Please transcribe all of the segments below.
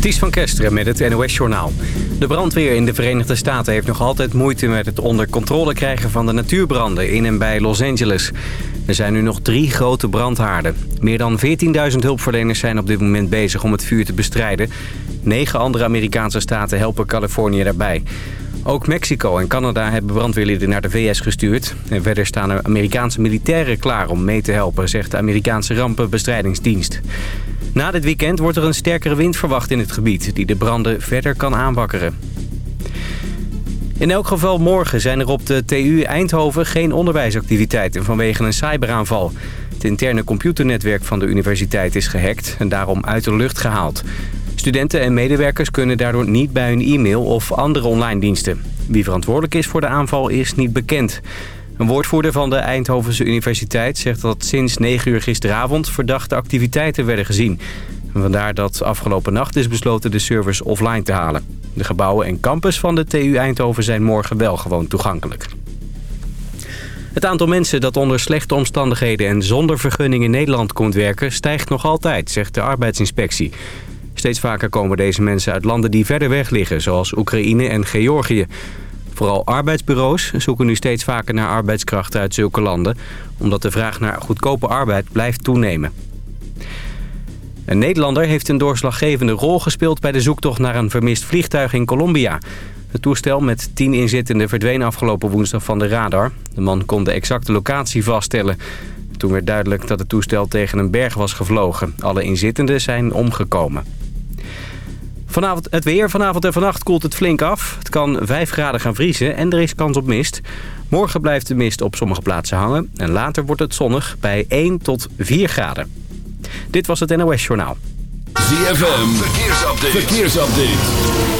Ties van Kesteren met het NOS-journaal. De brandweer in de Verenigde Staten heeft nog altijd moeite met het onder controle krijgen van de natuurbranden in en bij Los Angeles. Er zijn nu nog drie grote brandhaarden. Meer dan 14.000 hulpverleners zijn op dit moment bezig om het vuur te bestrijden. Negen andere Amerikaanse staten helpen Californië daarbij. Ook Mexico en Canada hebben brandweerlieden naar de VS gestuurd. En verder staan er Amerikaanse militairen klaar om mee te helpen, zegt de Amerikaanse rampenbestrijdingsdienst. Na dit weekend wordt er een sterkere wind verwacht in het gebied... die de branden verder kan aanwakkeren. In elk geval morgen zijn er op de TU Eindhoven geen onderwijsactiviteiten vanwege een cyberaanval. Het interne computernetwerk van de universiteit is gehackt en daarom uit de lucht gehaald. Studenten en medewerkers kunnen daardoor niet bij hun e-mail of andere online diensten. Wie verantwoordelijk is voor de aanval is niet bekend. Een woordvoerder van de Eindhovense Universiteit zegt dat sinds 9 uur gisteravond verdachte activiteiten werden gezien. vandaar dat afgelopen nacht is besloten de servers offline te halen. De gebouwen en campus van de TU Eindhoven zijn morgen wel gewoon toegankelijk. Het aantal mensen dat onder slechte omstandigheden en zonder vergunning in Nederland komt werken stijgt nog altijd, zegt de arbeidsinspectie. Steeds vaker komen deze mensen uit landen die verder weg liggen, zoals Oekraïne en Georgië. Vooral arbeidsbureaus zoeken nu steeds vaker naar arbeidskrachten uit zulke landen... omdat de vraag naar goedkope arbeid blijft toenemen. Een Nederlander heeft een doorslaggevende rol gespeeld... bij de zoektocht naar een vermist vliegtuig in Colombia. Het toestel met tien inzittenden verdween afgelopen woensdag van de radar. De man kon de exacte locatie vaststellen. Toen werd duidelijk dat het toestel tegen een berg was gevlogen. Alle inzittenden zijn omgekomen. Vanavond het weer. Vanavond en vannacht koelt het flink af. Het kan 5 graden gaan vriezen en er is kans op mist. Morgen blijft de mist op sommige plaatsen hangen. En later wordt het zonnig bij 1 tot 4 graden. Dit was het NOS Journaal. ZFM. Verkeersupdate. Verkeersupdate.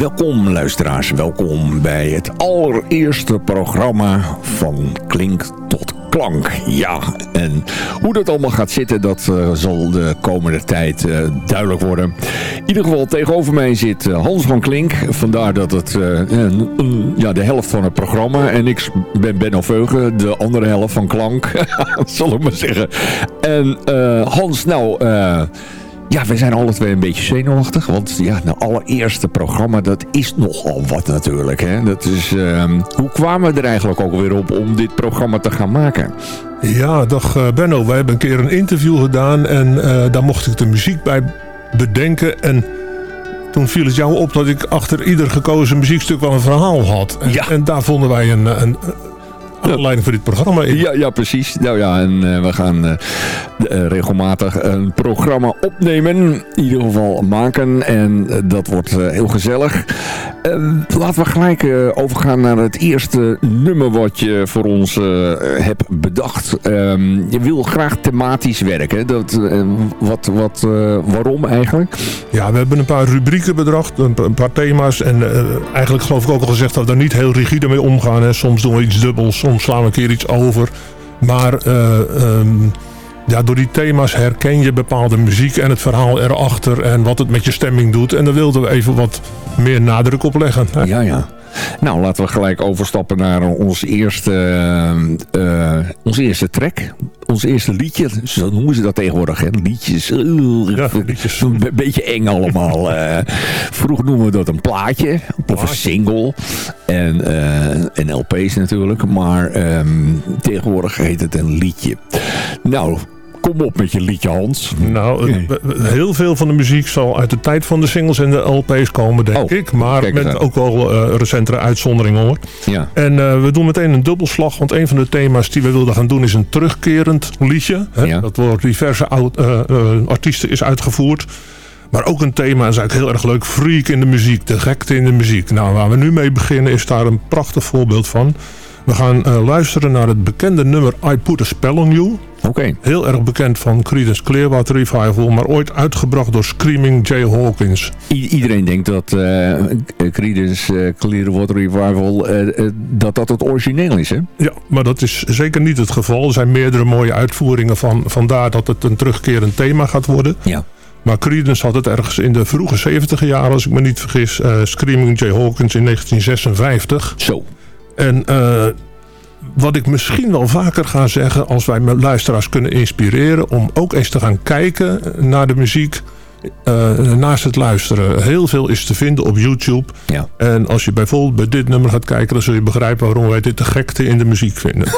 Welkom luisteraars, welkom bij het allereerste programma van Klink tot Klank. Ja, en hoe dat allemaal gaat zitten, dat uh, zal de komende tijd uh, duidelijk worden. In ieder geval tegenover mij zit uh, Hans van Klink. Vandaar dat het ja, de helft van het programma. En ik ben Benno Veugen, de andere helft van Klank. zal ik maar zeggen. En Hans, nou... Ja, we zijn alle twee een beetje zenuwachtig. Want ja, nou allereerste programma, dat is nogal wat natuurlijk. Hè? Dat is, uh, hoe kwamen we er eigenlijk ook weer op om dit programma te gaan maken? Ja, dag uh, Benno. Wij hebben een keer een interview gedaan. En uh, daar mocht ik de muziek bij bedenken. En toen viel het jou op dat ik achter ieder gekozen muziekstuk wel een verhaal had. En, ja. en daar vonden wij een, een, aanleiding voor dit programma. Ja, ja, precies. Nou ja, en uh, we gaan uh, regelmatig een programma opnemen. In ieder geval maken. En dat wordt heel gezellig. laten we gelijk overgaan naar het eerste nummer wat je voor ons hebt bedacht. Ehm, je wil graag thematisch werken. Dat, wat, wat, waarom eigenlijk? Ja, we hebben een paar rubrieken bedacht. Een, een paar thema's. En eigenlijk geloof ik ook al gezegd dat we daar niet heel rigide mee omgaan. Hè. Soms doen we iets dubbels soms slaan we een keer iets over. Maar uh, um, ja, door die thema's herken je bepaalde muziek en het verhaal erachter en wat het met je stemming doet. En daar wilden we even wat meer nadruk op leggen. Ja, ja. Nou, laten we gelijk overstappen naar ons eerste, uh, ons eerste track. Ons eerste liedje. Zo noemen ze dat tegenwoordig. Hè? Liedjes. Ja, liedjes. Een beetje eng allemaal. vroeger noemen we dat een plaatje. Of een single. En, en LP's natuurlijk. Maar um, tegenwoordig heet het een liedje. Nou, Kom op met je liedje, Hans. Nou, heel veel van de muziek zal uit de tijd van de singles en de LP's komen, denk Oh, ik. Maar met aan. ook wel eh, recentere uitzonderingen, hoor. Ja. En eh, we doen meteen een dubbelslag, want een van de thema's die we wilden gaan doen is een terugkerend liedje. Hè? Ja. Dat door diverse oud- eh, eh, artiesten is uitgevoerd. Maar ook een thema, is eigenlijk heel erg leuk, freak in de muziek, de gekte in de muziek. Nou, waar we nu mee beginnen is daar een prachtig voorbeeld van. We gaan eh, luisteren naar het bekende nummer I Put a Spell on You. Oké. Heel erg bekend van Creedence Clearwater Revival, maar ooit uitgebracht door Screaming Jay Hawkins. I- iedereen denkt dat eh Creedence eh, Clearwater Revival, dat dat het origineel is, hè? Ja, maar dat is zeker niet het geval. Er zijn meerdere mooie uitvoeringen van. Vandaar dat het een terugkerend thema gaat worden. Ja. Maar Creedence had het ergens in de vroege 70 jaren, als ik me niet vergis. Screaming Jay Hawkins in 1956. Zo. En eh, wat ik misschien wel vaker ga zeggen, als wij mijn luisteraars kunnen inspireren, om ook eens te gaan kijken naar de muziek. eh, naast het luisteren. Heel veel is te vinden op YouTube. Ja. En als je bijvoorbeeld bij dit nummer gaat kijken, dan zul je begrijpen waarom wij dit de gekte in de muziek vinden.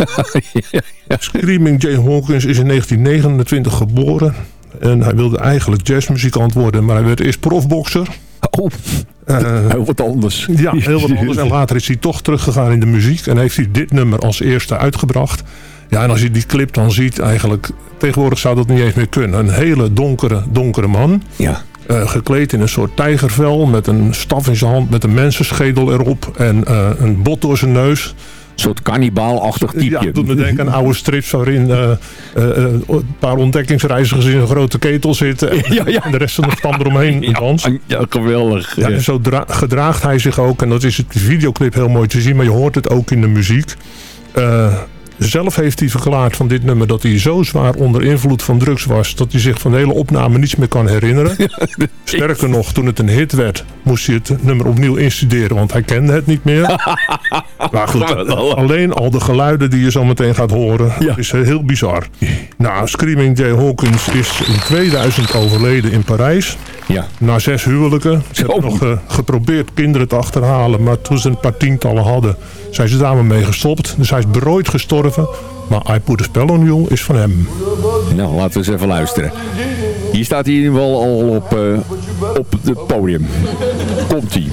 Screaming Jay Hawkins is in 1929 geboren. En hij wilde eigenlijk jazzmuzikant worden, maar hij werd eerst profbokser. Oh, Eh, heel wat anders. ja, heel wat anders. En later is hij toch teruggegaan in de muziek. En heeft hij dit nummer als eerste uitgebracht. Ja, en als je die clip dan ziet, eigenlijk... Tegenwoordig zou dat niet eens meer kunnen. Een hele donkere, donkere man. Ja. eh, gekleed in een soort tijgervel. Met een staf in zijn hand. Met een mensenschedel erop. En eh, een bot door zijn neus. Een soort kannibaalachtig typeje. Ja, doet me denken aan oude strips waarin eh, eh, eh, een paar ontdekkingsreizigers in een grote ketel zitten. En, Ja, ja. en de rest van de stand eromheen ja, danst. ja, geweldig. Ja, en zo dra- gedraagt hij zich ook. En dat is het videoclip heel mooi te zien. Maar je hoort het ook in de muziek. Eh, zelf heeft hij verklaard van dit nummer dat hij zo zwaar onder invloed van drugs was. Dat hij zich van de hele opname niets meer kan herinneren. Sterker nog, toen het een hit werd, moest hij het nummer opnieuw instuderen. Want hij kende het niet meer. maar goed, alleen al de geluiden die je zo meteen gaat horen, Ja. is eh, heel bizar. Nou, Screaming Jay Hawkins is in 2000 overleden in Parijs. Ja. Na zes huwelijken. Ze hebben Zo. nog eh, geprobeerd kinderen te achterhalen. Maar toen ze een paar tientallen hadden, zijn ze daarmee mee gestopt. Dus hij is berooid gestorven. Maar I Put a Spell on You is van hem. Nou, laten we eens even luisteren. Hier staat hij in ieder geval al op, eh, op het podium. Komt-ie.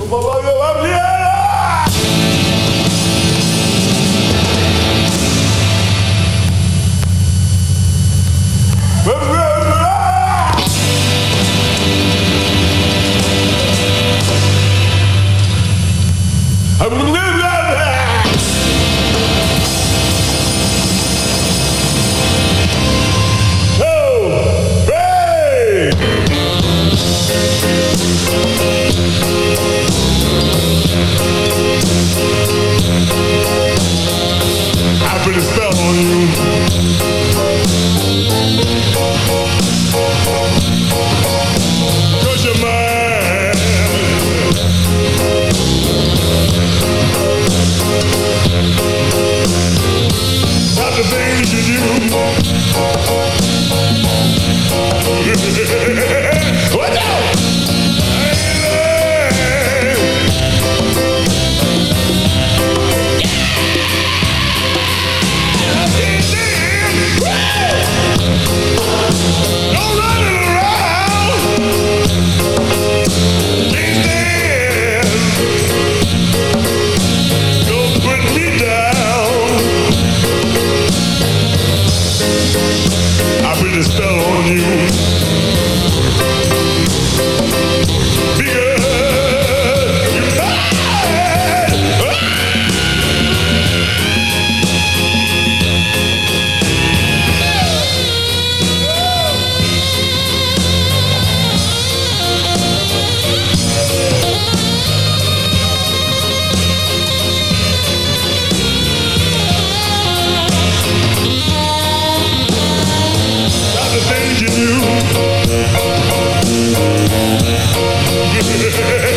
Yeah.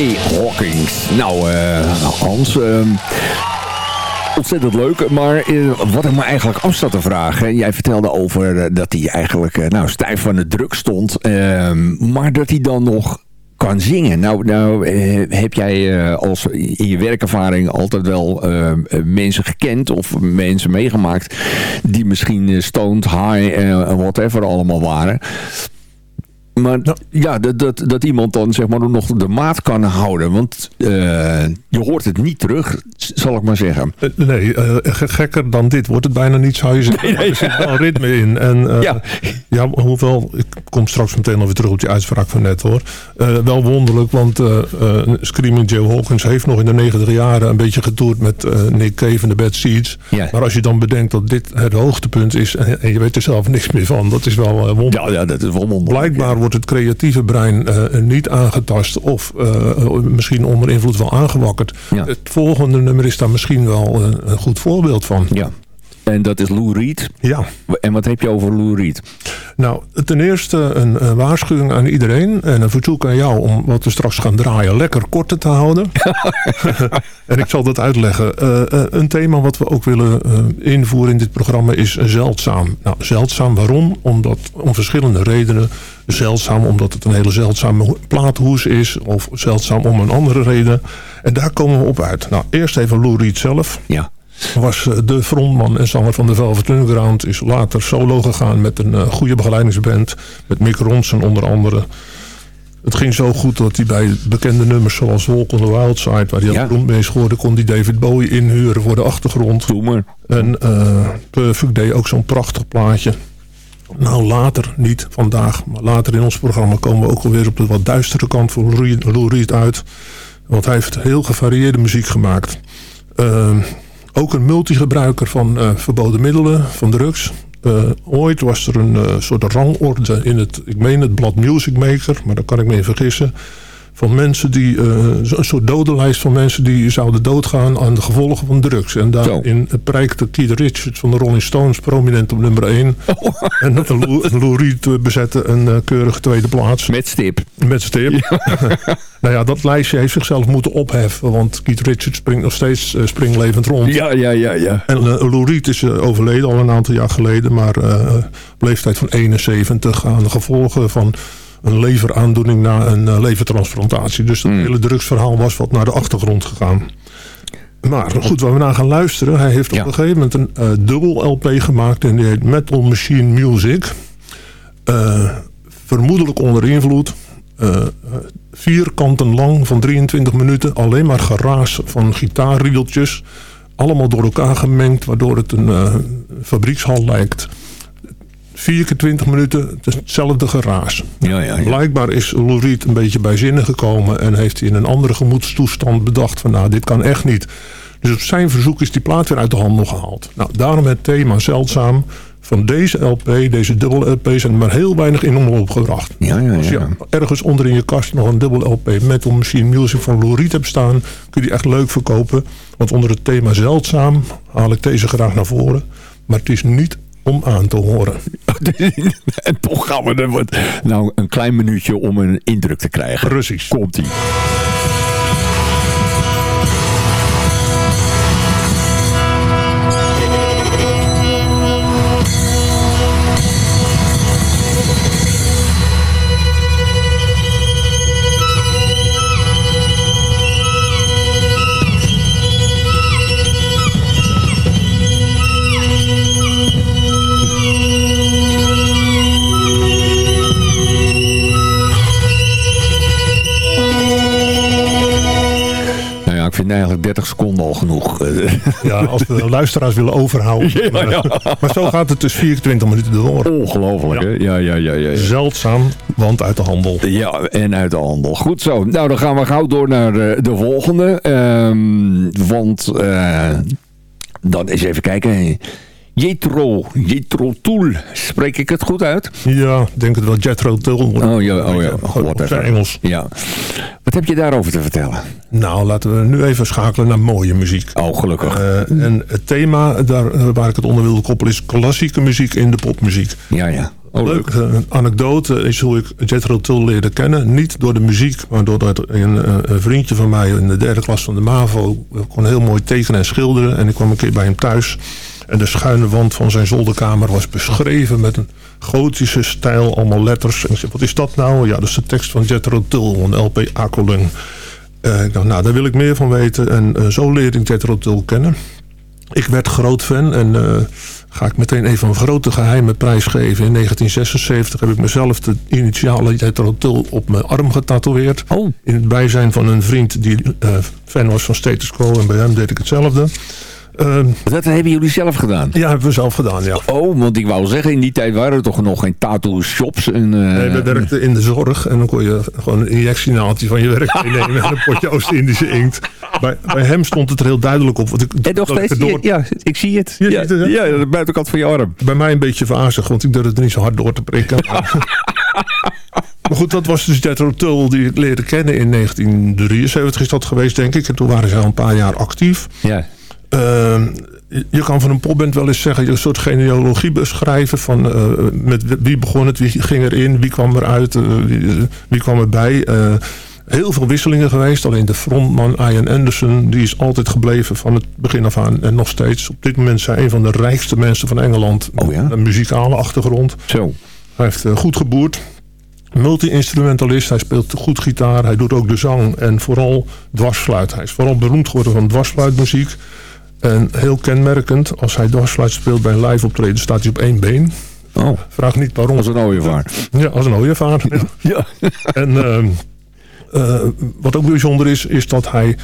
Gay Hawkins. Nou, eh, Hans... ehm, Ontzettend leuk, maar eh, wat ik me eigenlijk af zat te vragen... Jij vertelde over eh, dat hij eigenlijk nou, stijf van de druk stond... ehm, maar dat hij dan nog kan zingen. Nou, nou heb jij als in je werkervaring altijd wel mensen gekend of mensen meegemaakt die misschien stoned, high en whatever allemaal waren. Maar ja, dat, dat, dat iemand dan zeg maar nog de maat kan houden. Want eh, je hoort het niet terug, zal ik maar zeggen. Eh, Nee, eh, ge- gekker dan dit wordt het bijna niet, zou je zeggen. Maar er zit wel ritme in. En, Ja. ja. hoewel, ik kom straks meteen nog weer terug op die uitspraak van net hoor. Wel wonderlijk, want Screaming Joe Hawkins heeft nog in de negentig jaren een beetje getoerd met Nick Cave en de Bad Seeds. Ja. Maar als je dan bedenkt dat dit het hoogtepunt is en, en je weet er zelf niks meer van, dat is wel wonderlijk. Ja, ja, dat is wel wonderlijk. Blijkbaar wordt het creatieve brein eh, niet aangetast of eh, misschien onder invloed wel aangewakkerd. Ja. Het volgende nummer is daar misschien wel eh, een goed voorbeeld van. Ja. En dat is Lou Reed. Ja, En wat heb je over Lou Reed? nou ten eerste een, een waarschuwing aan iedereen en een verzoek aan jou om wat we straks gaan draaien lekker korter te houden. en ik zal dat uitleggen. Eh, eh, een thema wat we ook willen eh, invoeren in dit programma is zeldzaam. Nou, zeldzaam waarom? Omdat om verschillende redenen. Zeldzaam omdat het een hele zeldzame ho- plaathoes is of zeldzaam om een andere reden. En daar komen we op uit. Nou, eerst even Lou Reed zelf Ja. Was eh, de frontman en zanger van de Velvet Underground. Is later solo gegaan met een eh, goede begeleidingsband. Met Mick Ronson onder andere. Het ging zo goed dat hij bij bekende nummers zoals Walk on the Wild Side... waar hij Ja. al mee scoorde, kon hij David Bowie inhuren voor de achtergrond. Doe maar. En eh Perfect deed ook zo'n prachtig plaatje. Nou, later, niet vandaag, maar later in ons programma... komen we ook alweer op de wat duistere kant van Lou Reed- uit. Want hij heeft heel gevarieerde muziek gemaakt. Eh, ook een multigebruiker van eh, verboden middelen, van drugs. Eh, ooit was er een eh, soort rangorde in het, ik meen het blad Music Maker... maar daar kan ik me in vergissen van mensen die, eh, zo- een soort dodenlijst van mensen die zouden doodgaan aan de gevolgen van drugs. En daarin prijkte Keith Richards van de Rolling Stones prominent op nummer 1. En Lou, Lou Reed eh, bezette een eh, keurige tweede plaats. Met stip. Met stip. nou ja, dat lijstje heeft zichzelf moeten opheffen. Want Keith Richards springt nog steeds eh, springlevend rond. Ja, ja, ja, ja. En uh, Lou Reed is eh, overleden al een aantal jaar geleden. Maar eh, op leeftijd van 71 aan de gevolgen van een leveraandoening na een eh, levertransplantatie. Dus dat hele drugsverhaal was wat naar de achtergrond gegaan. Maar goed, waar we naar gaan luisteren. Hij heeft Ja. op een gegeven moment een eh, dubbel LP gemaakt. En die heet Metal Machine Music. Eh, vermoedelijk onder invloed. Eh, vier kanten lang van 23 minuten. Alleen maar geraas van gitaarriedeltjes. Allemaal door elkaar gemengd. Waardoor het een fabriekshal lijkt. Vier keer 20 minuten. Hetzelfde geraas. Ja, ja, ja. Blijkbaar is Lou Reed een beetje bij zinnen gekomen. En heeft hij in een andere gemoedstoestand bedacht. Van nou, dit kan echt niet. Dus op zijn verzoek is die plaat weer uit de handel gehaald. Nou, daarom het thema zeldzaam van deze LP, deze dubbele LP, zijn er maar heel weinig in omloop gebracht. Ja, ja, Als je ja. ergens onder in je kast nog een dubbel LP Metal Machine Music van Lou Reed hebt staan, kun je die echt leuk verkopen. Want onder het thema zeldzaam haal ik deze graag naar voren. Maar het is niet om aan te horen. en toch gaan we er wat... Nou, een klein minuutje om een indruk te krijgen. Precies. Komt-ie. Eigenlijk 30 seconden al genoeg. Ja, als we de luisteraars willen overhouden. Ja, ja. Maar zo gaat het dus 24 minuten door. Ongelooflijk, hè? Ja, ja, ja, ja. ja. Zeldzaam, want uit de handel. Ja, en uit de handel. Goed zo. Nou, dan gaan we gauw door naar eh, de volgende. Ehm, want eh, dan eens even kijken. Jethro Tool. Spreek ik het goed uit? Ja, ik denk het wel Jethro Tull. Oh ja, oh ja. Whatever. zijn Engels. Ja. Wat heb je daarover te vertellen? Nou, laten we nu even schakelen naar mooie muziek. Oh, gelukkig. Eh, en het thema daar, eh, waar ik het onder wilde koppelen is klassieke muziek in de popmuziek. ja, ja. Oh, Leuk, eh, een anekdote is hoe ik Jethro Tull leerde kennen. Niet door de muziek, maar doordat een, een vriendje van mij in de derde klas van de MAVO kon heel mooi tekenen en schilderen. En ik kwam een keer bij hem thuis. En de schuine wand van zijn zolderkamer was beschreven met een gotische stijl, allemaal letters. En ik zei, wat is dat nou? Ja, dat is de tekst van Jethro Tull, van LP Akelung. Eh, ik dacht, nou, daar wil ik meer van weten. En eh, zo leerde ik Jethro Tull kennen. Ik werd groot fan en eh, ga ik meteen even een grote geheime prijs geven. In 1976 heb ik mezelf de initiale Jethro Tull op mijn arm getatoeëerd. Oh. In het bijzijn van een vriend die fan was van Status Quo en bij hem deed ik hetzelfde. Ehm, Dat hebben jullie zelf gedaan? ja, hebben we zelf gedaan, ja. Oh, want ik wou zeggen, in die tijd waren er toch nog geen tattoo shops. En, eh, Nee, we werkten in de zorg en dan kon je gewoon een injectienaaltje van je werk meenemen en een potje Oost-Indische inkt. Bij, bij hem stond het er heel duidelijk op. Want ik, En nog steeds, door- ja, ik zie het. Je Ja, ziet het, ja, de buitenkant van je arm. bij mij een beetje verazig, want ik durfde het niet zo hard door te prikken. maar goed, dat was dus Jethro Tull die ik leerde kennen in 1973 is dat geweest, denk ik. En toen waren ze al een paar jaar actief. Ja. Ehm, je- kan van een popband wel eens zeggen, je een soort genealogie beschrijven van eh, met wie begon het, wie ging erin, wie kwam eruit, eh, wie, wie kwam erbij. Eh, heel veel wisselingen geweest. Alleen de frontman Ian Anderson, die is altijd gebleven van het begin af aan en nog steeds. Op dit moment zijn een van de rijkste mensen van Engeland. Oh ja? Een muzikale achtergrond. Zo. Hij heeft eh, goed geboerd. Multi-instrumentalist, hij speelt goed gitaar, hij doet ook de zang en vooral dwarsfluit. Hij is vooral beroemd geworden van dwarsfluitmuziek. En heel kenmerkend, als hij dwarsfluit speelt bij een live optreden, staat hij op één been. Oh, Vraag niet waarom. als een ooievaar. Ja, als een ooievaar. Ja. Ja. En ehm, eh, wat ook bijzonder is, is dat hij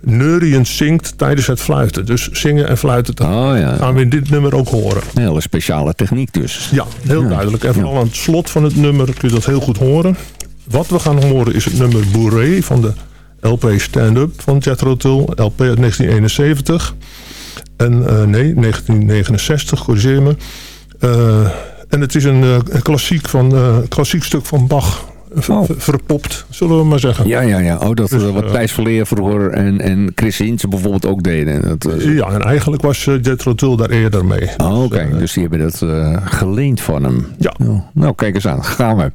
neuriënd zingt tijdens het fluiten. Dus zingen en fluiten dat Oh ja. gaan we in dit nummer ook horen. Een hele speciale techniek dus. Ja, heel Ja. duidelijk. En vooral aan het slot van het nummer kun je dat heel goed horen. Wat we gaan horen is het nummer Bourrée van de LP Stand-Up van Jethro Tull. LP uit 1971. En eh, nee, 1969, corrigeer me. Eh, en het is een eh, klassiek, van, klassiek stuk van Bach. Oh. verpopt, zullen we maar zeggen. Ja, ja, ja. Oh, dat Dus, wat Thijs Verleer vroeger en, en Chris Hintze bijvoorbeeld ook deden. Dat, Ja, en eigenlijk was Jethro Tull daar eerder mee. Oh, oké. Dus, eh, Dus die hebben dat geleend van hem. Ja. Nou, nou, kijk eens aan. Gaan we.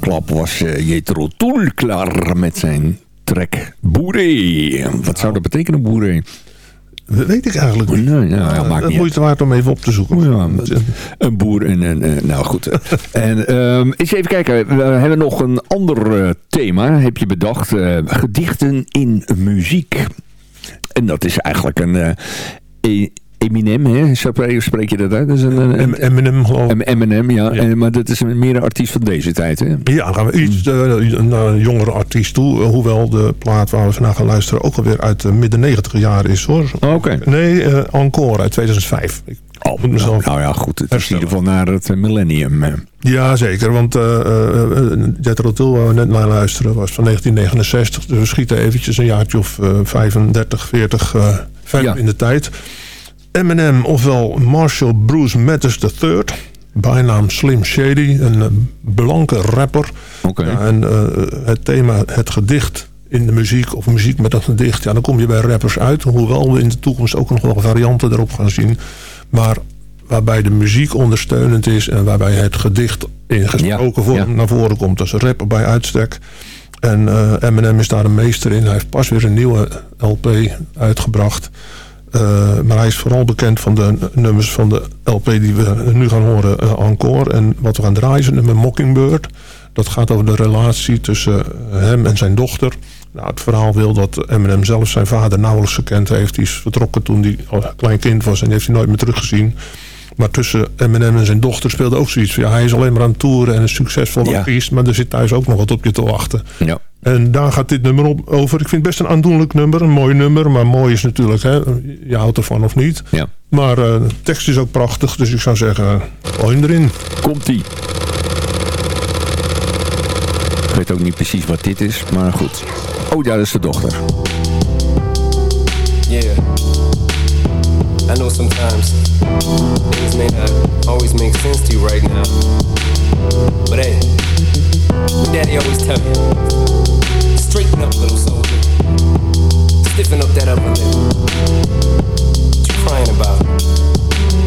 Grote klap was uh, Jethro Tull klaar met zijn track Boeré. Wat zou dat betekenen, Boeré? Dat weet ik eigenlijk niet. Nee, ja, ja, maakt het niet moeite waard om even op te zoeken. Ja, een boer en een... Nou goed. en um, eens even kijken. We hebben nog een ander thema. Heb je bedacht. Uh, gedichten in muziek. En dat is eigenlijk een... E Eminem, hè? spreek je dat uit? Dat is een, een, Eminem, geloof ik. Eminem, ja. ja. En, maar dat is een, meer een artiest van deze tijd, hè? Ja, dan gaan we iets uh, naar een jongere artiest toe. Hoewel de plaat waar we vandaag gaan luisteren ook alweer uit de midden 90 jaar is, hoor. Oh, Oké. Okay. Nee, uh, Encore uit 2005. Ik oh, nou, nou, ja, goed. Het is in ieder geval naar het millennium. Ja, zeker. Want uh, uh, Jethro Tull, waar we net naar luisteren, was van 1969. Dus we schieten eventjes een jaartje of 35, 40 verder ja. in de tijd. Eminem, ofwel Marshall Bruce Mathers III. Bijnaam Slim Shady, een blanke rapper. Okay. Ja, en uh, het thema, het gedicht in de muziek, of muziek met een gedicht... ja, dan kom je bij rappers uit. Hoewel we in de toekomst ook nog wel varianten erop gaan zien. Maar waarbij de muziek ondersteunend is... en waarbij het gedicht in gesproken ja, vorm ja. naar voren komt. Dat is rapper bij uitstek. En uh, Eminem is daar een meester in. Hij heeft pas weer een nieuwe LP uitgebracht... Uh, maar hij is vooral bekend van de nummers van de LP die we nu gaan horen, uh, Encore. En wat we gaan draaien is het nummer Mockingbird. Dat gaat over de relatie tussen hem en zijn dochter. Nou, het verhaal wil dat Eminem zelf zijn vader nauwelijks gekend heeft. Die is vertrokken toen hij een klein kind was en die heeft hij nooit meer teruggezien. Maar tussen Eminem en zijn dochter speelde ook zoiets. Ja, hij is alleen maar aan het toeren en een succesvol ja. artiest. Maar er zit thuis ook nog wat op je te wachten. Ja. En daar gaat dit nummer op over. Ik vind het best een aandoenlijk nummer. Een mooi nummer. Maar mooi is natuurlijk, hè, je houdt ervan of niet. Ja. Maar uh, de tekst is ook prachtig. Dus ik zou zeggen, gooi erin. Komt-ie. Ik weet ook niet precies wat dit is. Maar goed. Oh dat is de dochter. I know sometimes things may not always make sense to you right now. But hey, daddy always tell you, straighten up, little soldier. Stiffen up that upper lip. What you crying about?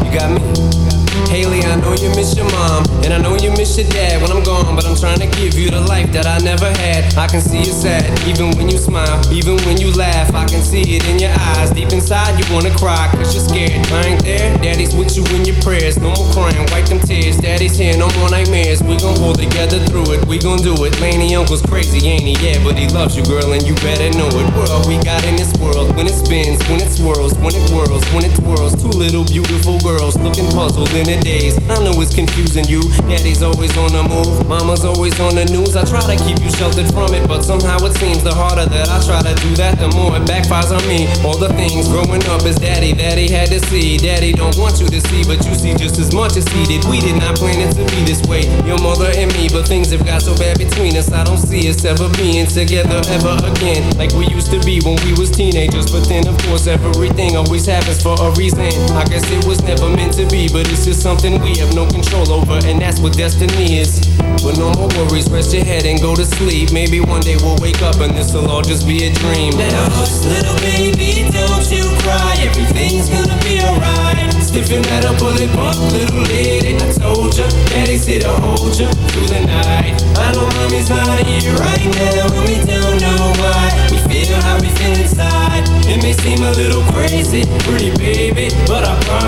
You got me? Haley, I know you miss your mom, and I know you miss your dad when I'm gone, but I'm trying to give you the life that I never had. I can see you sad, even when you smile, even when you laugh. I can see it in your eyes. Deep inside, you wanna cry, cause you're scared. I ain't there, daddy's with you in your prayers. No more crying, wipe them tears. Daddy's here, no more nightmares. We gon' hold together through it, we gon' do it. Laney Uncle's crazy, ain't he? Yeah, but he loves you, girl, and you better know it. World we got in this world, when it spins, when it swirls, when it whirls, when it twirls. Two little beautiful girls looking puzzled in a daze. I know it's confusing you. Daddy's always on the move, mama's always on the news. I try to keep you sheltered from it, but somehow it seems the harder that I try to do that, the more it backfires on me. All the things growing up is daddy, daddy had to see. Daddy don't want you to see, but you see just as much as he did. We did not plan it to be this way, your mother and me, but things have got so bad between us. I don't see us ever being together ever again, like we used to be when we was teenagers. But then, of course, everything always happens for a reason. I guess it was never meant to be, but it's just something we have no control over, and that's what destiny is. But no more worries, rest your head and go to sleep. Maybe one day we'll wake up and this'll all just be a dream. Now, little baby, don't you cry. Everything's gonna be alright. Stiffen that up, pull it little lady. I told ya, daddy's here to hold ya through the night. I know mommy's not here right now, and we don't know why. We feel how we feel inside. It may seem a little crazy, pretty I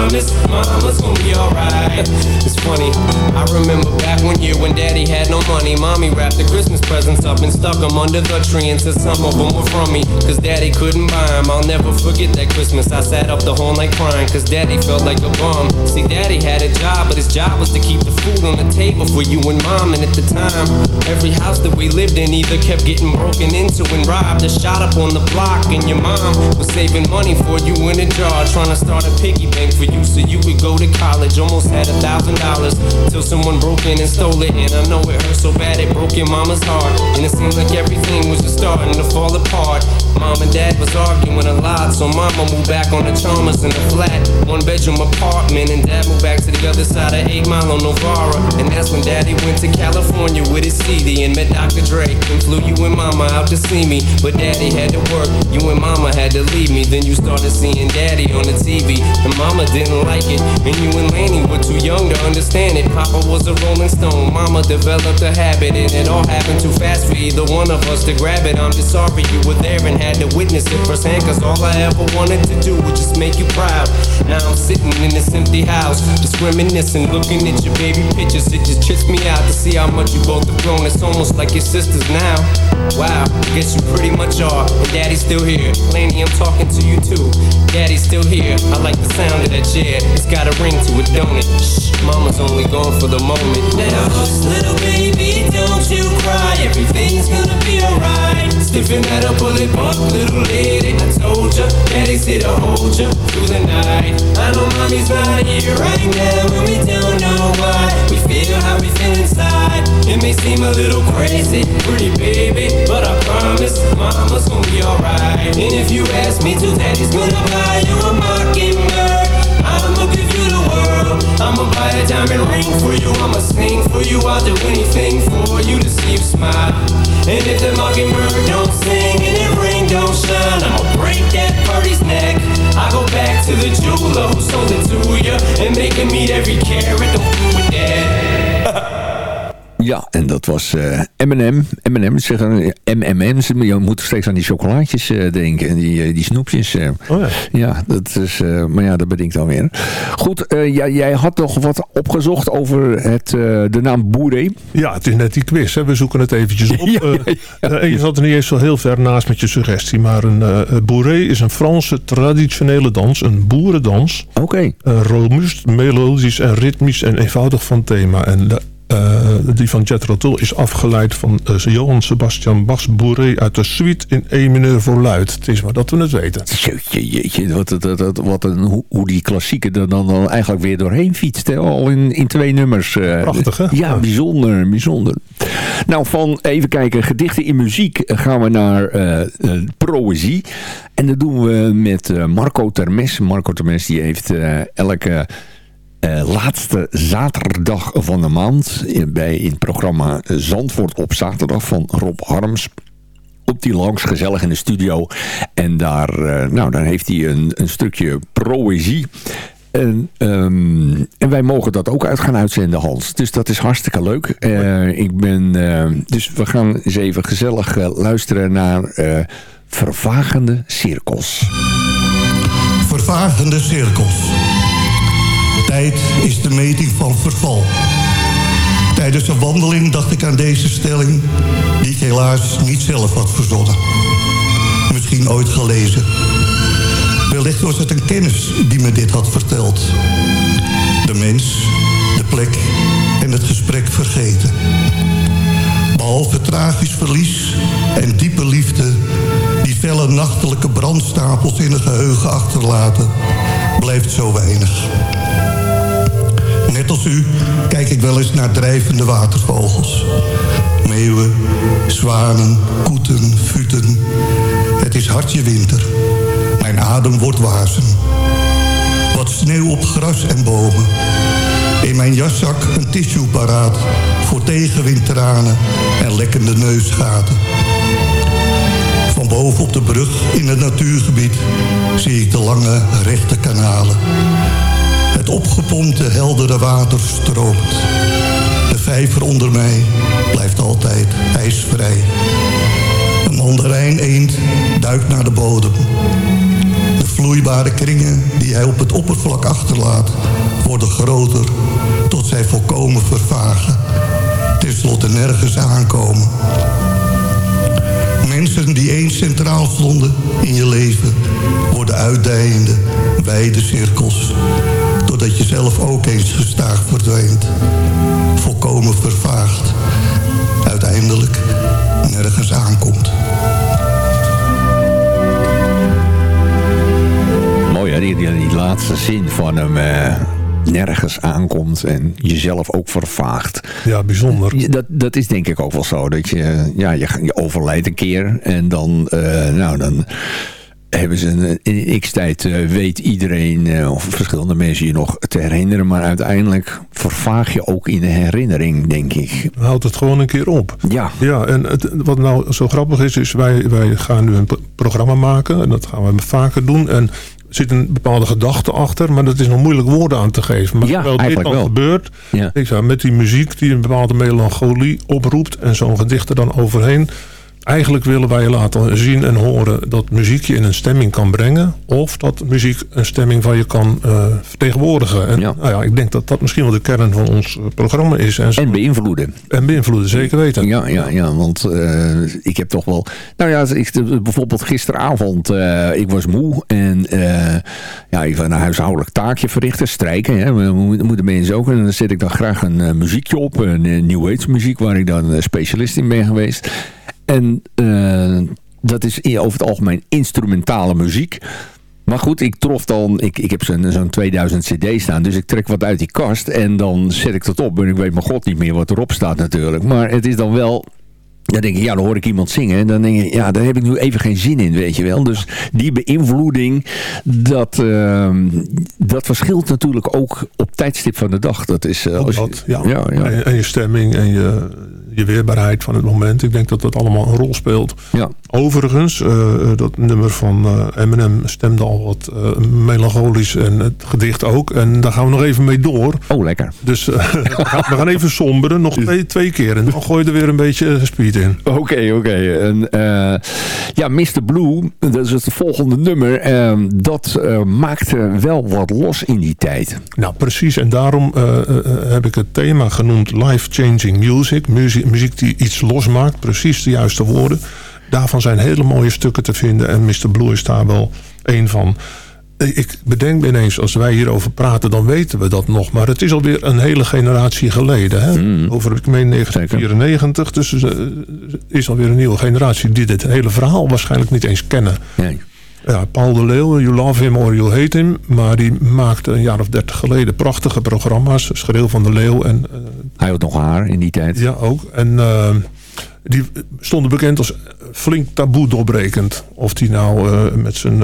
promise mama's gonna be alright. It's funny, I remember back one year when daddy had no money. Mommy wrapped the Christmas presents up and stuck them under the tree and said some of them were from me, cause daddy couldn't buy them. I'll never forget that Christmas. I sat up the whole night crying, cause daddy felt like a bum. See, daddy had a job, but his job was to keep the food on the table for you and mom. And at the time, every house that we lived in either kept getting broken into and robbed or shot up on the block. And your mom was saving money for you in a jar, trying to start a piggy bank for you so you could go to college. Almost had a thousand dollars till someone broke in and stole it. And I know it hurt so bad it broke your mama's heart. And it seemed like everything was just starting to fall apart. Mom and dad was arguing a lot, so mama moved back on the Chalmers in a flat, one bedroom apartment. And dad moved back to the other side of 8 Mile on Novara. And that's when daddy went to California with his CD and met Dr. Dre. And flew you and mama out to see me. But daddy had to work, you and mama had to leave me. Then you started seeing daddy on the TV. And mama didn't like it. And you and Laney were too young to understand it. Papa was a rolling stone, mama developed a habit. And it all happened too fast for either one of us to grab it. I'm just sorry you were there and had to witness it firsthand. Cause all I ever wanted to do was just make you proud. Now I'm sitting in this empty house, just reminiscing, looking at your baby pictures. It just trips me out to see how much you both have grown. It's almost like your sisters now. Wow, guess you pretty much are. And daddy's still here. Laney, I'm talking to you too. Daddy's still here. I like the sound of that chair. It's got a ring to it, don't it? Shh, mama's only gone for the moment. Now, little baby, don't you cry. Everything's gonna be alright. Stiffen that up, pull it up, little lady. I told ya, daddy's here to hold ya through the night. I know mommy's not here right now, and we don't know why. We feel how we feel inside. It may seem a little crazy, pretty baby, but I promise mama's gonna be alright. And if you ask me to, daddy's gonna buy you a mockingbird. I'ma give you the world. I'ma buy a diamond ring for you. I'ma sing for you. I'll do anything for you to see you smile. And if the mockingbird don't sing and the ring don't shine, I'ma break that birdie's neck. I go back to the jeweler who sold it to you and make him meet every carat. Don't with that. Ja, en dat was eh M&M. M&M, zeggen M&M's. Je moet steeds aan die chocolaatjes eh, denken. En die, eh, die snoepjes. Oh ja. Ja, dat is, maar ja, dat ik dan weer. Goed, ja, jij had nog wat opgezocht over het, de naam Boeré. Ja, het is net die quiz. Hè. We zoeken het eventjes op. Ja, ja, je zat er niet eens zo heel ver naast met je suggestie. Maar een uh, bourré is een Franse traditionele dans. Een boerendans. Oké. Uh, robuust, melodisch en ritmisch en eenvoudig van thema. En de, uh, die van Jethro Tull is afgeleid van uh, Johann Sebastian Bach's bourré uit de suite in E mineur voor luid. Het is maar dat we het weten. Jeetje, jeetje, wat, wat, wat, wat een, hoe, die klassieke er dan, dan eigenlijk weer doorheen fietst. Hè? Al in, in twee nummers. Uh, Prachtig, hè? Ja, bijzonder, bijzonder. Nou, van even kijken, gedichten in muziek gaan we naar uh, proëzie. En dat doen we met Marco Termes. Marco Termes die heeft elke... Uh, laatste zaterdag van de maand bij in het programma Zandvoort op zaterdag van Rob Harms. Op die langs gezellig in de studio. En daar, uh, nou, dan heeft hij een, een stukje proëzie. En, ehm, en wij mogen dat ook uit gaan uitzenden, Hans. Dus dat is hartstikke leuk. Eh, ik ben, eh, dus we gaan eens even gezellig eh, luisteren naar eh, Vervagende Cirkels. Vervagende cirkels. Tijd is de meting van verval. Tijdens een wandeling dacht ik aan deze stelling... die ik helaas niet zelf had verzonnen. Misschien ooit gelezen. Wellicht was het een kennis die me dit had verteld. De mens, de plek en het gesprek vergeten. Behalve tragisch verlies en diepe liefde... felle nachtelijke brandstapels in het geheugen achterlaten... blijft zo weinig. Net als u kijk ik wel eens naar drijvende watervogels. Meeuwen, zwanen, koeten, futen. Het is hartje winter. Mijn adem wordt wazem. Wat sneeuw op gras en bomen. In mijn jaszak een tissue paraat voor tegenwindtranen en lekkende neusgaten. Van boven op de brug in het natuurgebied zie ik de lange rechte kanalen. Het opgepompte heldere water stroomt. De vijver onder mij blijft altijd ijsvrij. Een mandarijn eend duikt naar de bodem. De vloeibare kringen die hij op het oppervlak achterlaat... worden groter tot zij volkomen vervagen. Ten slotte nergens aankomen. Mensen die eens centraal stonden in je leven... worden uitdijende, wijde cirkels. Doordat je zelf ook eens gestaag verdwijnt. Volkomen vervaagd. Uiteindelijk nergens aankomt. Mooi hè, die, die, die laatste zin van hem eh, nergens aankomt en jezelf ook vervaagt. Ja, bijzonder. Dat, dat is denk ik ook wel zo. Dat je, ja, je, je overlijdt een keer en dan, eh, nou, dan hebben ze een, in x-tijd eh, weet iedereen eh, of verschillende mensen je nog te herinneren. Maar uiteindelijk vervaag je ook in de herinnering, denk ik. Houdt het gewoon een keer op. Ja, Ja, en het, wat nou zo grappig is, is wij, wij gaan nu een pro- programma maken. En dat gaan we vaker doen. En zit een bepaalde gedachte achter, maar dat is nog moeilijk woorden aan te geven. Maar Ja, terwijl dit dan wel. gebeurt, ja. ik zou, met die muziek die een bepaalde melancholie oproept en zo'n gedicht er dan overheen. Eigenlijk willen wij laten zien en horen dat muziek je in een stemming kan brengen. Of dat muziek een stemming van je kan eh, vertegenwoordigen. En Ja. Nou ja, ik denk dat dat misschien wel de kern van ons eh, programma is. En, En beïnvloeden. en beïnvloeden, zeker weten. Ja, ja, ja, want eh, ik heb toch wel... Nou ja, ik, bijvoorbeeld gisteravond, ik was moe en ja, even een huishoudelijk taakje verrichten, strijken. Hè, we moeten mensen ook. En dan zet ik dan graag een muziekje op, een uh, New Age muziek, waar ik dan specialist in ben geweest. En eh, dat is over het algemeen instrumentale muziek. Maar goed, ik trof dan, ik, ik heb zo'n zo'n 2000 cd staan, dus ik trek wat uit die kast en dan zet ik dat op. En ik weet mijn god niet meer wat erop staat natuurlijk. Maar het is dan wel, dan denk ik, ja, dan hoor ik iemand zingen. En dan denk ik, ja, daar heb ik nu even geen zin in, weet je wel. Dus die beïnvloeding, dat, ehm, dat verschilt natuurlijk ook op tijdstip van de dag. Dat is, Ook als je- ja. ja, ja. En, en je stemming en je, je weerbaarheid van het moment. Ik denk dat dat allemaal een rol speelt. ja. Overigens, eh, eh, dat nummer van eh, Eminem stemde al wat melancholisch en het gedicht ook. En daar gaan we nog even mee door. Oh, lekker. Dus we, gaan, we gaan even somberen, nog twee, twee keer. En dan gooi je er weer een beetje speed in. Oké, oké. En eh, ja, Mr. Blue, dat is het volgende nummer. eh, dat eh, maakte wel wat los in die tijd. Nou, precies. En daarom eh, eh, heb ik het thema genoemd Life-Changing Music. Muziek, muziek die iets losmaakt. Precies de juiste woorden. Daarvan zijn hele mooie stukken te vinden. En Mr. Blue is daar wel één van. Eh, Ik bedenk me ineens, als wij hierover praten, dan weten we dat nog. Maar het is alweer een hele generatie geleden. Hè? Mm. Over, ik meen 1994. Dus er is alweer een nieuwe generatie die dit hele verhaal waarschijnlijk niet eens kennen. Nee. Ja, Paul de Leeuw, You Love Him or You Hate Him. Maar die maakte een jaar of dertig geleden prachtige programma's. Schreeuw van de Leeuw en eh, Hij had nog haar in die tijd. ja ook. En die stonden bekend als flink taboe doorbrekend. Of die nou met zijn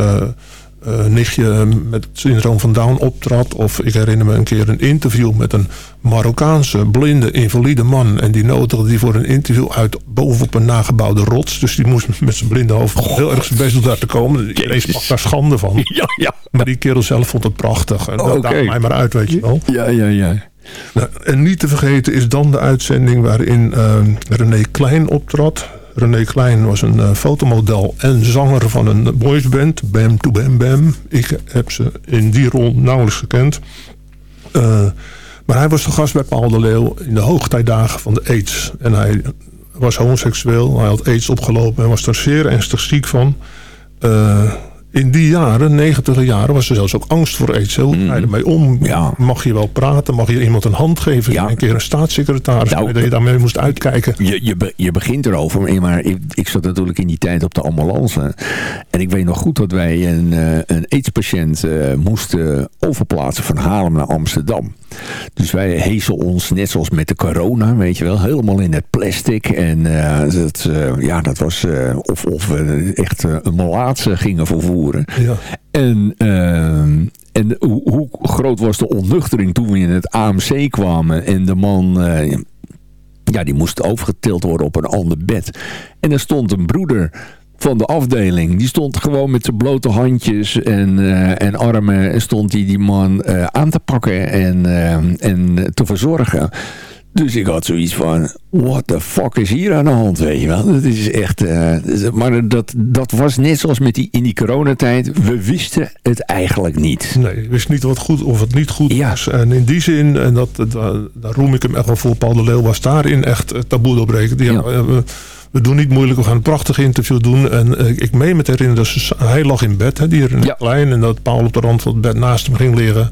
eh, eh, nichtje met het syndroom van Down optrad. Of ik herinner me een keer een interview met een Marokkaanse blinde invalide man. En die nodigde die voor een interview uit bovenop een nagebouwde rots. Dus die moest met zijn blinde hoofd heel erg zijn doen daar te komen. Iedereen sprak daar schande van. Ja, ja. Maar die kerel zelf vond het prachtig. En dat daagt mij maar uit, weet je wel. Ja, ja, ja. Nou, en niet te vergeten is dan de uitzending waarin eh, René Klein optrad. René Klein was een eh, fotomodel en zanger van een boysband, Bam to Bam Bam. Ik heb ze in die rol nauwelijks gekend. Eh, maar hij was de gast bij Paul de Leeuw in de hoogtijdagen van de AIDS. En hij was homoseksueel, hij had AIDS opgelopen en was er zeer ernstig ziek van. Eh, in die jaren, 90 jaren, was er zelfs ook angst voor aids. Hoe ga je ermee om? Ja. Mag je wel praten? Mag je iemand een hand geven? Ja. Een keer een staatssecretaris. Nou, dat je daarmee moest uitkijken. Je, je, be- je begint erover, maar ik, ik zat natuurlijk in die tijd op de ambulance. En ik weet nog goed dat wij een, eh, een AIDS-patiënt eh, moesten overplaatsen van Haarlem naar Amsterdam. Dus wij hezen ons, net zoals met de corona, weet je wel, helemaal in het plastic. En eh, dat, ja, dat was of, of we echt een malaatse gingen vervoeren. Ja. En, ehm, en hoe, hoe groot was de ontnuchtering toen we in het AMC kwamen en de man... eh, ja, die moest overgetild worden op een ander bed. En er stond een broeder van de afdeling. Die stond gewoon met zijn blote handjes en, eh, en armen... En stond die, die man eh, aan te pakken en, en te verzorgen. Dus ik had zoiets van... What the fuck is hier aan de hand, weet je wel? Dat is echt... eh, maar dat, dat was net zoals met die, in die coronatijd. We wisten het eigenlijk niet. Nee, ik wist niet wat goed of het niet goed Ja. was. En in die zin, en dat, daar, daar roem ik hem echt wel voor, Paul de Leeuw was daarin echt eh, taboe doorbreken. Die, Ja. eh, we, we doen niet moeilijk, we gaan een prachtig interview doen. En ik meen me te herinneren, dat hij lag in bed, hè, die René Ja. Klein. En dat Paul op de rand van het bed naast hem ging liggen.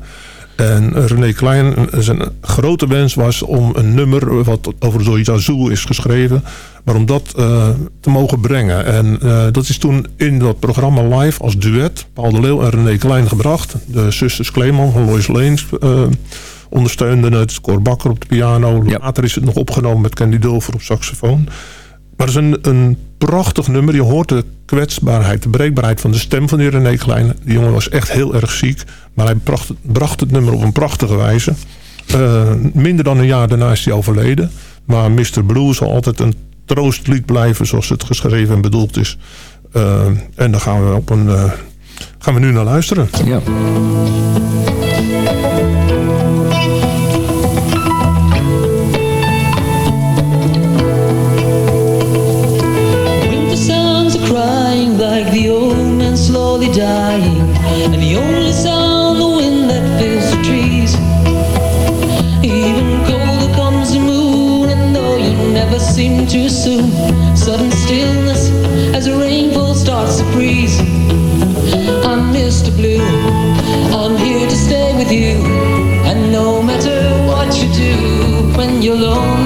En René Klein, zijn grote wens was om een nummer wat over Zoiets Azul is geschreven, maar om dat eh, te mogen brengen. En eh, dat is toen in dat programma live als duet, Paul de Leeuw en René Klein gebracht. De zusters Kleeman van Lois Leens eh ondersteunden het, Cor Bakker op de piano. Ja. Later is het nog opgenomen met Candy Dulfer op saxofoon. Maar het is een, een prachtig nummer. Je hoort de kwetsbaarheid, de breekbaarheid van de stem van die René Klein. Die jongen was echt heel erg ziek. Maar hij bracht, bracht het nummer op een prachtige wijze. Eh, minder dan een jaar daarna is hij overleden. Maar Mr. Blue zal altijd een troostlied blijven zoals het geschreven en bedoeld is. Eh, en daar gaan we, op een, eh, gaan we nu naar luisteren. Ja. Are crying like the old man slowly dying, and the only never soon. sudden stillness as a rainfall starts to freeze. I'm Mr. Blue, I'm here to stay with you, and no matter what you do, when you're lonely,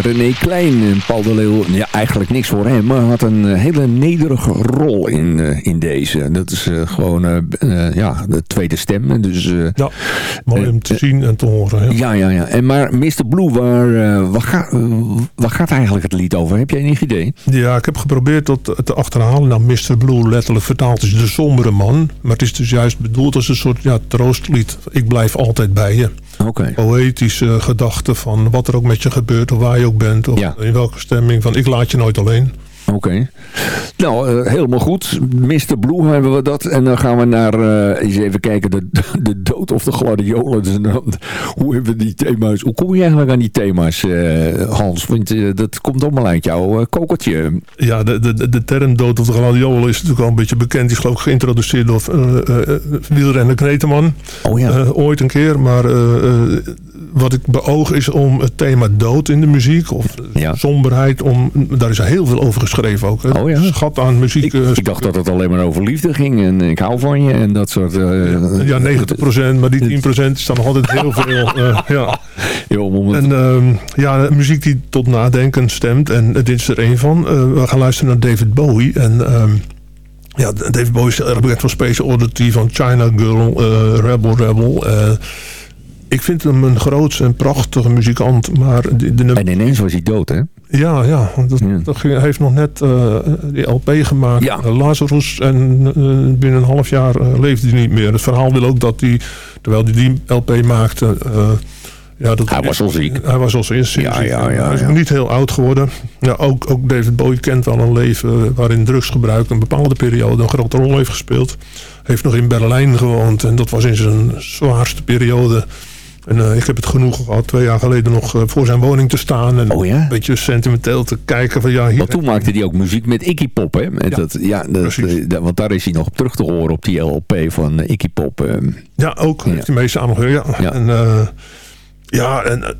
René Klein. En Paul de Leeuw, ja, eigenlijk niks voor hem, maar had een uh, hele nederige rol in, uh, in deze. Dat is gewoon ja, de tweede stem. Dus, ja, mooi om te zien en te horen. Ja, ja, ja. ja. En maar Mr. Blue, waar, waar, ga, waar gaat eigenlijk het lied over? Heb jij enig idee? Ja, ik heb geprobeerd dat te achterhalen. Nou, Mr. Blue letterlijk vertaald is de sombere man. Maar het is dus juist bedoeld als een soort ja, troostlied. Ik blijf altijd bij je. Okay. Poëtische gedachten van wat er ook met je gebeurt of waar je ook bent. Of ja. in welke stemming van ik laat je nooit alleen. Oké. Okay. Nou, uh, helemaal goed. Mr. Blue hebben we dat. En dan gaan we naar, uh, eens even kijken, de, de dood of de gladiolen. Dus hoe hebben we die thema's? Hoe kom je eigenlijk aan die thema's, uh, Hans? Want dat komt allemaal uit jouw kokertje. Ja, de, de, de term dood of de gladiolen is natuurlijk al een beetje bekend. Die is geloof ik geïntroduceerd door wielrenner Kneteman. Oh ja. ooit een keer, maar wat ik beoog is om het thema dood in de muziek of ja. somberheid, om, daar is heel veel over geschreven ook. Oh ja? Schat aan muziek. Ik, ik, dacht dat het alleen maar over liefde ging en ik hou van je en dat soort... Uh, ja, 90%, maar die 10% is dan nog altijd heel veel. Uh, ja. En uh, ja, muziek die tot nadenken stemt en dit is er een van. we gaan luisteren naar David Bowie en... ehm, ja, David Bowie is erg bekend van Special Oddity, van China Girl, Rebel Rebel ik vind hem een groot en prachtige muzikant. Maar de, de en ineens was hij dood, hè? Ja, ja. Dat, ja. dat hij heeft nog net uh, die LP gemaakt. Ja. Uh, Lazarus. En uh, binnen een half jaar leefde hij niet meer. Het verhaal wil ook dat hij, terwijl hij die LP maakte... ja, dat hij was al ziek. Hij was al zeer ziek. Ja, ja, ja, hij is niet heel oud geworden. Ja, ook, ook David Bowie kent wel een leven waarin drugsgebruik een bepaalde periode een grote rol heeft gespeeld. Heeft nog in Berlijn gewoond en dat was in zijn zwaarste periode. En uh, ik heb het genoeg gehad twee jaar geleden nog uh, voor zijn woning te staan. En oh ja? een beetje sentimenteel te kijken. Van, ja, hier... Want toen maakte hij ook muziek met Iggy Pop. Hè? Met ja, dat, ja dat, dat, want daar is hij nog op terug te horen op die LP van Iggy Pop. ja, ook. Ja. Heeft hij mee samengewerkt. Ja. Ja. En, ja, en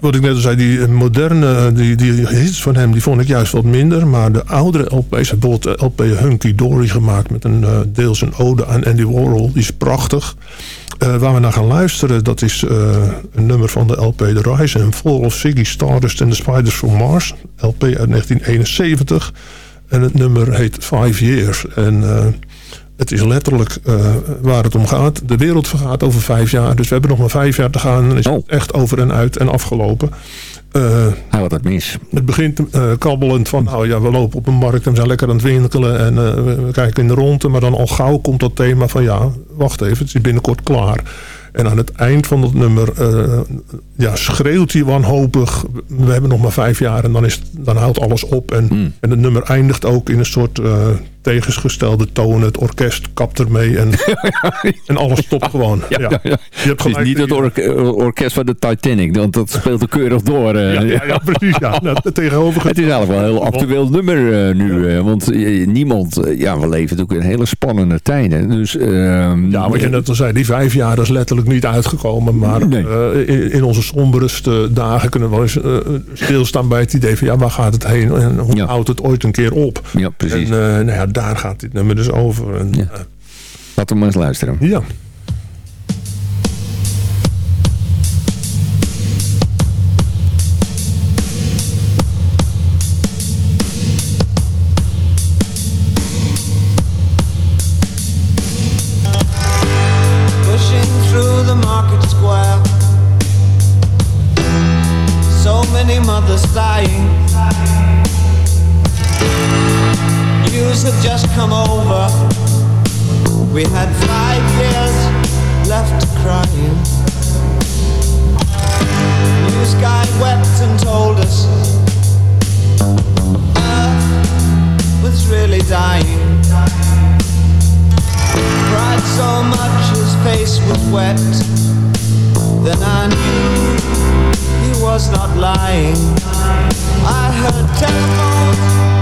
wat ik net al zei, die moderne die, die hits van hem, die vond ik juist wat minder. Maar de oudere LP's, bijvoorbeeld LP Hunky Dory gemaakt met een deels een ode aan Andy Warhol. Die is prachtig. Waar we naar gaan luisteren, dat is een nummer van de LP The Rise and Fall of Ziggy Stardust and the Spiders from Mars. LP uit 1971. En het nummer heet Five Years. En het is letterlijk waar het om gaat. De wereld vergaat over vijf jaar. Dus we hebben nog maar vijf jaar te gaan. En dan is oh. het echt over en uit en afgelopen. Uh, Hij had het mis. Het begint uh, kabbelend van, nou ja, we lopen op een markt en we zijn lekker aan het winkelen en uh, we, we kijken in de ronde. Maar dan al gauw komt dat thema van, ja, wacht even, het is binnenkort klaar. En aan het eind van dat nummer ja, schreeuwt hij wanhopig, we hebben nog maar vijf jaar en dan, is, dan houdt alles op. En, mm. en het nummer eindigt ook in een soort tegengestelde toon. Het orkest kapt ermee en, en alles stopt gewoon. Ja, ja. ja, ja. Je hebt het is niet het or orkest van de Titanic, want dat speelt er keurig door. Ja, ja, ja, precies. Ja. Nou, tegenover het is eigenlijk wel een heel actueel nummer uh, nu. Want niemand... ja, we leven natuurlijk in hele spannende tijden. Dus, ehm, ja, wat je net al zei, die vijf jaar is letterlijk niet uitgekomen. Maar nee. in, in, onze somberste dagen kunnen we wel eens stilstaan bij het idee van... ja, waar gaat het heen en hoe ja. houdt het ooit een keer op? Ja, precies. En nou ja, daar gaat dit nummer dus over. En. Laten we maar eens luisteren. Ja. We had five years left crying. News guy wept and told us Earth was really dying. Cried so much his face was wet. Then I knew he was not lying. I heard telephones,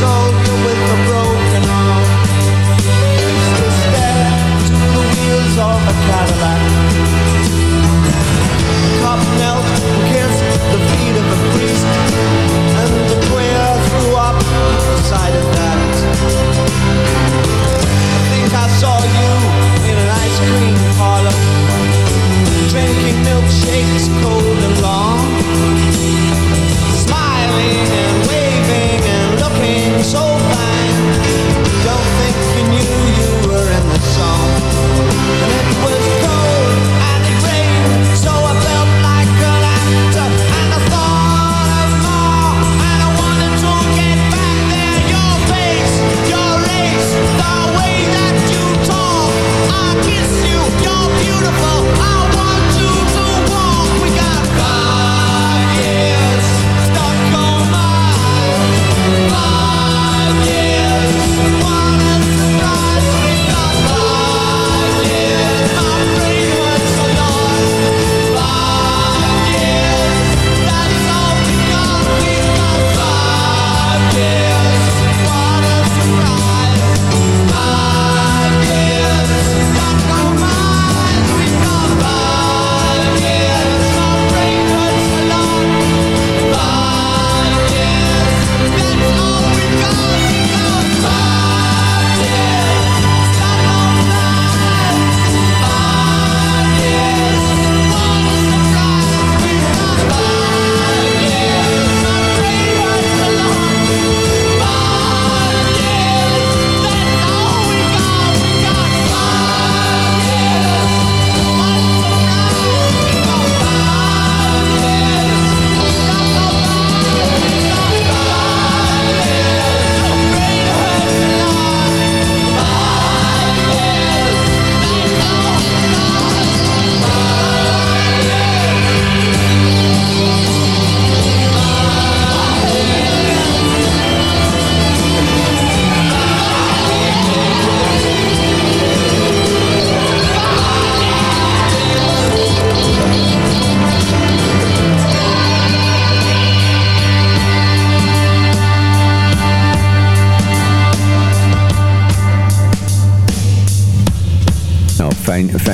soldier with a broken arm. To the wheels of a Cadillac. Cop knelt and kissed the feet of a priest And threw up beside I think I saw you in an ice cream parlor Drinking milkshakes cold and long.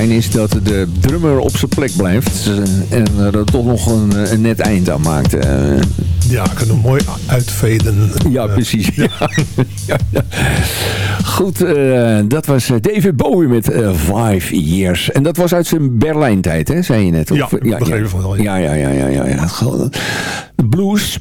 Fijn, is dat de drummer op zijn plek blijft. eh, en er toch nog een, een net eind aan maakt. eh. Ja, hem mooi uitveden. Ja, precies. Ja. Ja, ja. Goed, eh, dat was eh, David Bowie met eh, Five Years. En dat was uit zijn Berlijntijd, hè, zei je net? Ja, van wel, Ja, ja, ja, ja. ja, ja. Gewoon, De blues,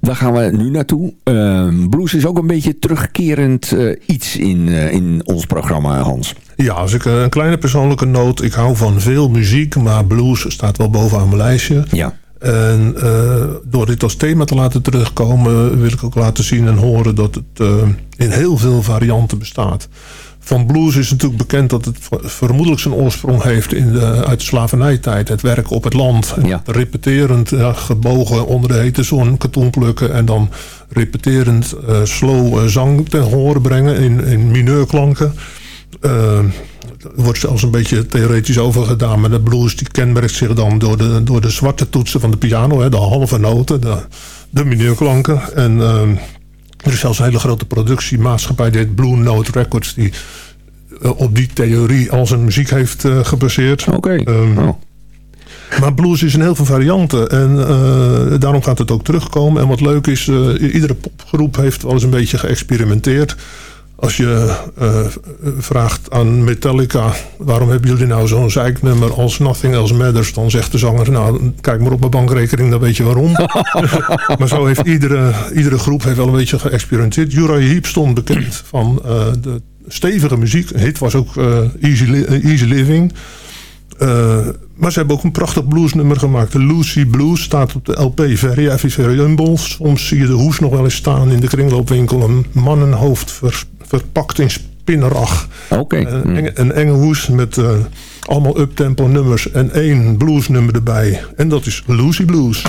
daar gaan we nu naartoe. Eh, blues is ook een beetje terugkerend eh, iets in, eh, in ons programma, Hans. Ja, als ik eh, een kleine persoonlijke noot. Ik hou van veel muziek, maar blues staat wel bovenaan mijn lijstje. Ja. En eh, door dit als thema te laten terugkomen, wil ik ook laten zien en horen dat het eh, in heel veel varianten bestaat. Van blues is natuurlijk bekend dat het ver- vermoedelijk zijn oorsprong heeft in de, uit de slavernijtijd. Het werk op het land. Ja. Repeterend ja, gebogen onder de hete zon, katoen plukken. En dan repeterend slow zang ten horen brengen in, in mineurklanken. Eh, er wordt zelfs een beetje theoretisch over gedaan. Maar de blues die kenmerkt zich dan door de, door de zwarte toetsen van de piano. Hè, de halve noten, de, de mineurklanken. En ehm, er is zelfs een hele grote productiemaatschappij, die heet Blue Note Records... die eh, op die theorie al zijn muziek heeft eh, gebaseerd. Oké. Ehm, Oh. Maar blues is in heel veel varianten. En eh, daarom gaat het ook terugkomen. En wat leuk is, eh, iedere popgroep heeft wel eens een beetje geëxperimenteerd. Als je eh, vraagt aan Metallica... waarom hebben jullie nou zo'n zeiknummer als Nothing Else Matters... dan zegt de zanger, nou, kijk maar op mijn bankrekening... dan weet je waarom. maar zo heeft iedere, iedere groep heeft wel een beetje geëxperimenteerd. Uriah Heep stond bekend van eh, de stevige muziek. Hit was ook eh, Easy, Li- Easy Living... Maar ze hebben ook een prachtig bluesnummer gemaakt. De Lucy Blues staat op de LP Very Heavy Very Humble. Soms zie je de hoes nog wel eens staan in de kringloopwinkel. Een mannenhoofd ver- verpakt in spinnerag. Oké. Een, enge, een enge hoes met eh, allemaal uptempo nummers en één bluesnummer erbij. En dat is Lucy Blues.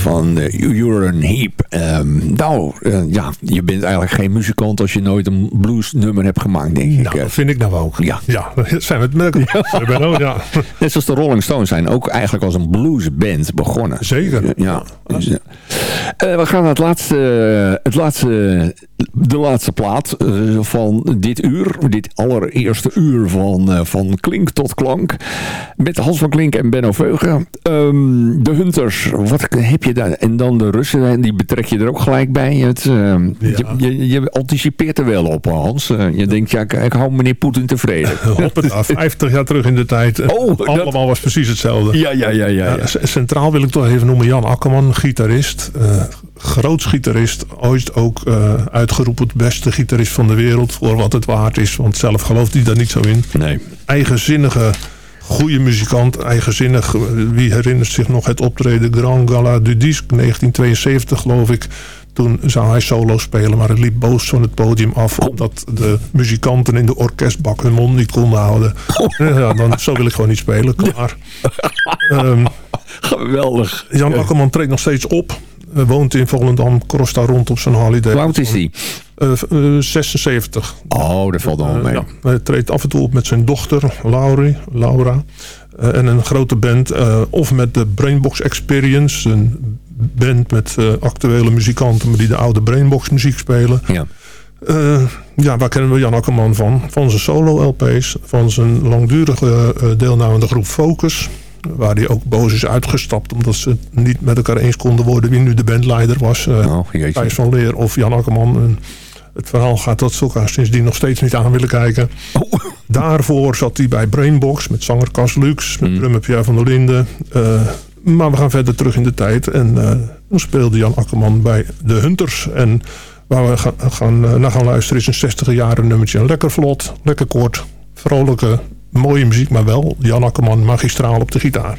Van uh, You're an Heap. Ehm, nou, eh, ja, je bent eigenlijk geen muzikant als je nooit een bluesnummer hebt gemaakt, denk ik. Nou, dat vind ik nou ook. Ja. Ja, daar zijn we het met elkaar. Ja. Net zoals de Rolling Stones zijn ook eigenlijk als een bluesband begonnen. Zeker. Ja. Ja. Uh, we gaan naar het laatste, het laatste, de laatste plaat uh, van dit uur. Dit allereerste uur van, uh, van Klink tot Klank. Met Hans van Klink en Benno Veugen. Um, de Hunters, wat heb je daar? En dan de Russen, die betrek je er ook gelijk bij. Het, ja. je, je, je, anticipeert er wel op, Hans. je denkt, ja, ik, ik hou meneer Poetin tevreden. Op het af, 50 jaar terug in de tijd. Oh, allemaal dat... was precies hetzelfde. Ja, ja, ja, ja, ja. Centraal wil ik toch even noemen Jan Akkerman, gitarist. Groots gitarist. Ooit ook uh, uitgeroepen de beste gitarist van de wereld. Voor wat het waard is. Want zelf gelooft hij daar niet zo in. Nee. Eigenzinnige, goede muzikant. Eigenzinnig. Wie herinnert zich nog het optreden Grand Gala du Disque 1972 geloof ik. Toen zou hij solo spelen, maar het liep boos van het podium af... omdat de muzikanten in de orkestbak hun mond niet konden houden. Ja, dan, zo wil ik gewoon niet spelen, klaar. Um, Geweldig. Jan Akkerman treedt nog steeds op. Uh, woont in Volendam, cross daar rond op zijn holiday. Hoe oud is hij? Uh, uh, 76. Oh, dat valt al mee. Ja, hij treedt af en toe op met zijn dochter, Laurie, Laura. En een grote band. of met de Brainbox Experience. Een band met actuele muzikanten... maar die de oude Brainbox muziek spelen. Ja. Ja, waar kennen we Jan Akkerman van? Van zijn solo-LP's, van zijn langdurige deelname aan de groep Focus. Waar hij ook boos is uitgestapt omdat ze het niet met elkaar eens konden worden wie nu de bandleider was. Uh, oh, van Leer of Jan Akkerman. En het verhaal gaat dat ze elkaar sindsdien nog steeds niet aan willen kijken. Oh. Daarvoor zat hij bij Brainbox met zanger Cas Lux, met mm. drummer Pierre van der Linden. maar we gaan verder terug in de tijd. En toen speelde Jan Akkerman bij de Hunters. En Waar we gaan, gaan, naar gaan luisteren is een 60 jaren nummertje. Lekker vlot, lekker kort, vrolijke, mooie muziek, maar wel Jan Akkerman magistraal op de gitaar.